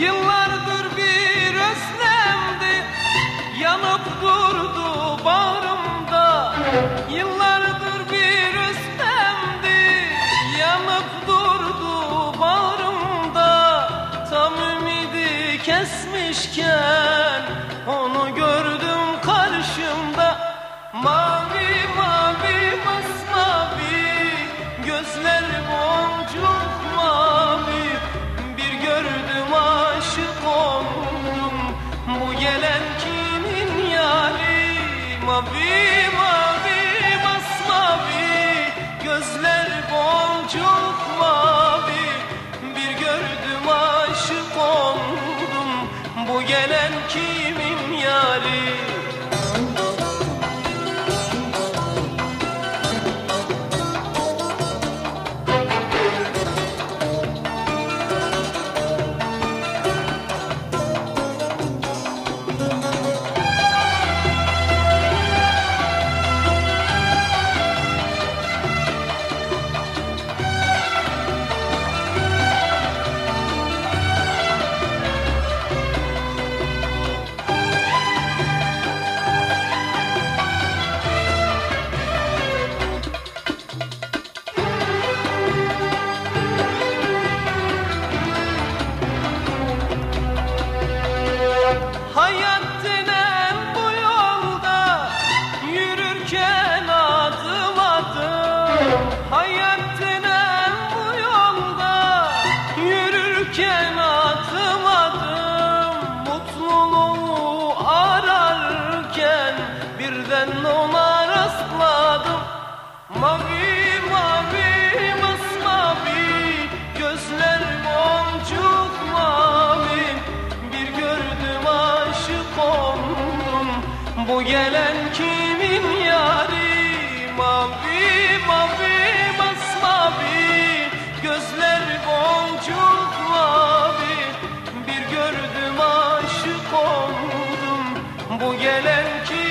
Yıllardır bir özlemdi Yanıp durdu bağrımda. Yıllardır bir özlemdi Yanıp durdu bağrımda. Tam ümidi kesmişken Onu gördüm karşımda. Mavi mavi masmavi Gözler boncuk mavi gördüm aşık oldum. Bu gelen kimin yari Mavi mavi masmavi Gözler boncuk mavi. Bir gördüm aşık oldum. Bu gelen kimin birden ona rastladım. Mavi mavi masmavi. Gözler mavi. Bir gördüm aşık oldum. Bu gelen kimin yari? Mavi mavi masmavi. Gözler boncuk mavi. Bir gördüm aşık oldum. Bu gelen kim